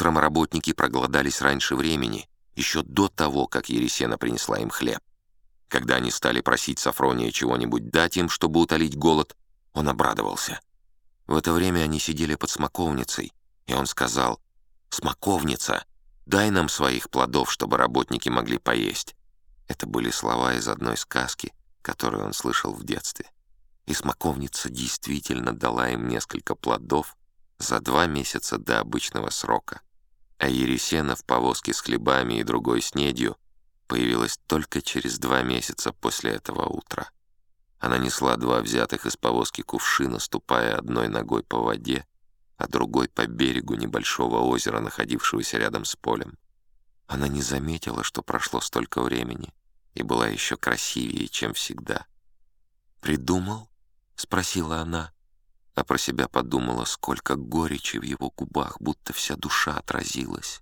Утром работники проголодались раньше времени, еще до того, как Ересена принесла им хлеб. Когда они стали просить Сафрония чего-нибудь дать им, чтобы утолить голод, он обрадовался. В это время они сидели под смоковницей, и он сказал, «Смоковница, дай нам своих плодов, чтобы работники могли поесть». Это были слова из одной сказки, которую он слышал в детстве. И смоковница действительно дала им несколько плодов за два месяца до обычного срока. А Ересена в повозке с хлебами и другой снедью появилась только через два месяца после этого утра. Она несла два взятых из повозки кувшина, ступая одной ногой по воде, а другой по берегу небольшого озера, находившегося рядом с полем. Она не заметила, что прошло столько времени, и была еще красивее, чем всегда. «Придумал?» — спросила она, а про себя подумала, сколько горечи в его губах, будто вся душа отразилась.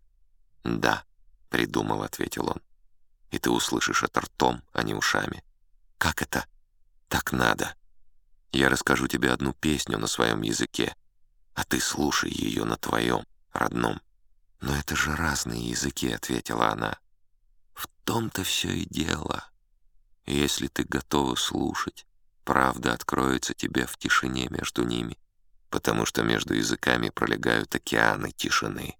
«Да», — придумал, — ответил он, — «и ты услышишь это ртом, а не ушами». «Как это?» Так надо. Я расскажу тебе одну песню на своем языке, а ты слушай ее на твоем, родном. Но это же разные языки, ответила она. В том-то все и дело. Если ты готова слушать, правда откроется тебе в тишине между ними, потому что между языками пролегают океаны тишины.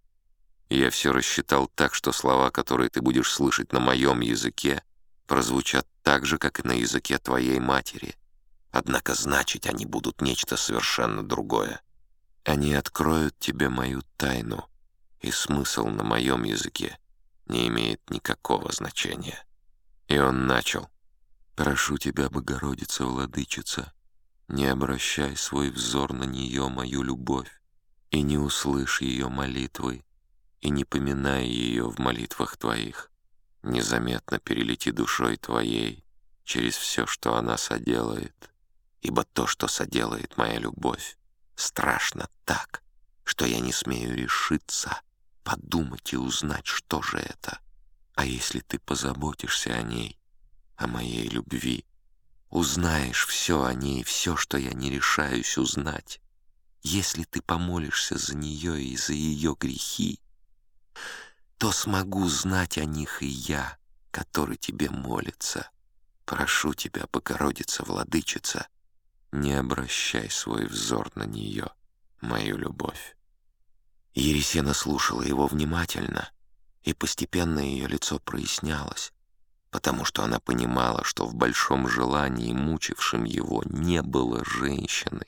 Я все рассчитал так, что слова, которые ты будешь слышать на моем языке, прозвучат так же, как и на языке твоей матери. Однако значить они будут нечто совершенно другое. Они откроют тебе мою тайну, и смысл на моем языке не имеет никакого значения. И он начал. «Прошу тебя, Богородица, Владычица, не обращай свой взор на нее, мою любовь, и не услышь ее молитвы, и не поминай ее в молитвах твоих незаметно перелети душой твоей через все, что она соделает. Ибо то, что соделает моя любовь, страшно так, что я не смею решиться подумать и узнать, что же это. А если ты позаботишься о ней, о моей любви, узнаешь все о ней, все, что я не решаюсь узнать, если ты помолишься за нее и за ее грехи, то смогу знать о них и я, который тебе молится. Прошу тебя, Богородица, Владычица, не обращай свой взор на нее, мою любовь. Ересена слушала его внимательно, и постепенно ее лицо прояснялось, потому что она понимала, что в большом желании, мучившем его, не было женщины.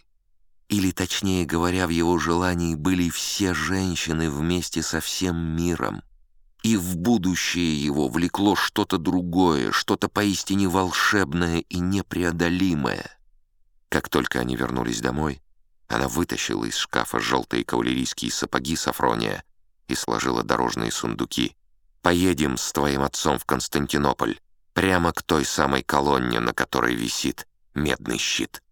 Или, точнее говоря, в его желании были все женщины вместе со всем миром — и в будущее его влекло что-то другое, что-то поистине волшебное и непреодолимое. Как только они вернулись домой, она вытащила из шкафа желтые кавалерийские сапоги Сафрония и сложила дорожные сундуки. «Поедем с твоим отцом в Константинополь, прямо к той самой колонне, на которой висит медный щит».